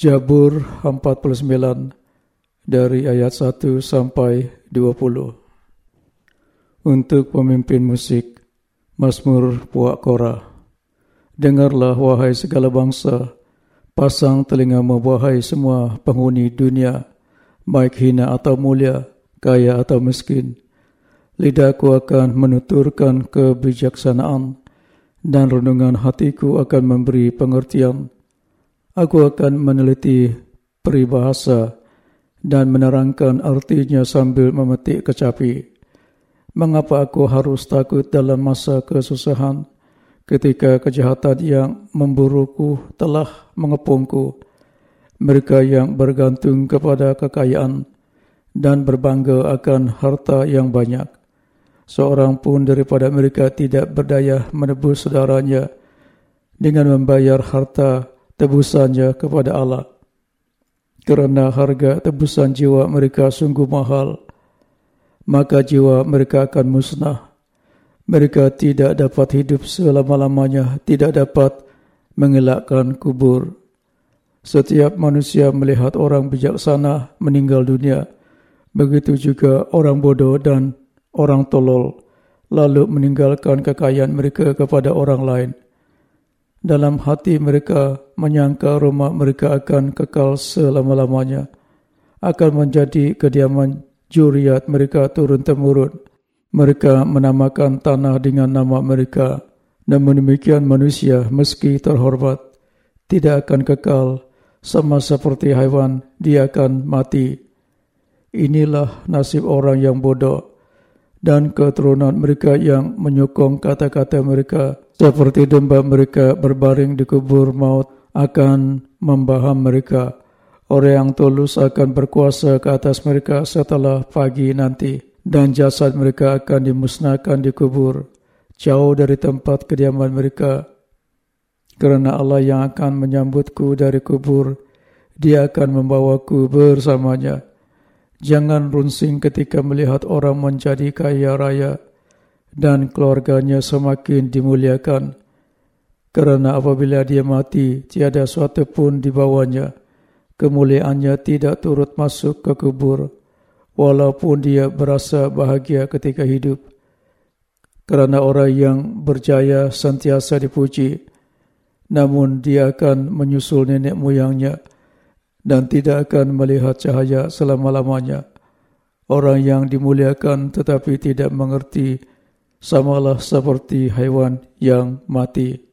Jabur 49 dari ayat 1 sampai 20. Untuk pemimpin musik, Mazmur Puak Korah. Dengarlah wahai segala bangsa, pasang telinga wahai semua penghuni dunia, baik hina atau mulia, kaya atau miskin. Lidahku akan menuturkan kebijaksanaan dan renungan hatiku akan memberi pengertian. Aku akan meneliti peribahasa dan menerangkan artinya sambil memetik kecapi. Mengapa aku harus takut dalam masa kesusahan ketika kejahatan yang memburuku telah mengepungku? Mereka yang bergantung kepada kekayaan dan berbangga akan harta yang banyak. Seorang pun daripada mereka tidak berdaya menebus saudaranya dengan membayar harta tebusannya kepada Allah. Kerana harga tebusan jiwa mereka sungguh mahal, maka jiwa mereka akan musnah. Mereka tidak dapat hidup selama-lamanya, tidak dapat mengelakkan kubur. Setiap manusia melihat orang bijaksana meninggal dunia, begitu juga orang bodoh dan orang tolol, lalu meninggalkan kekayaan mereka kepada orang lain dalam hati mereka menyangka rumah mereka akan kekal selama-lamanya, akan menjadi kediaman juriat mereka turun-temurun. Mereka menamakan tanah dengan nama mereka. Namun demikian manusia meski terhormat tidak akan kekal sama seperti haiwan dia akan mati. Inilah nasib orang yang bodoh dan keturunan mereka yang menyokong kata-kata mereka seperti domba mereka berbaring di kubur maut akan membaham mereka. Orang yang tulus akan berkuasa ke atas mereka setelah pagi nanti. Dan jasad mereka akan dimusnahkan di kubur. Jauh dari tempat kediaman mereka. Kerana Allah yang akan menyambutku dari kubur. Dia akan membawaku bersamanya. Jangan runsing ketika melihat orang menjadi kaya raya dan keluarganya semakin dimuliakan. Kerana apabila dia mati, tiada suatu pun di bawahnya. Kemuliaannya tidak turut masuk ke kubur, walaupun dia berasa bahagia ketika hidup. Kerana orang yang berjaya sentiasa dipuji, namun dia akan menyusul nenek moyangnya dan tidak akan melihat cahaya selama-lamanya. Orang yang dimuliakan tetapi tidak mengerti samalah seperti haiwan yang mati.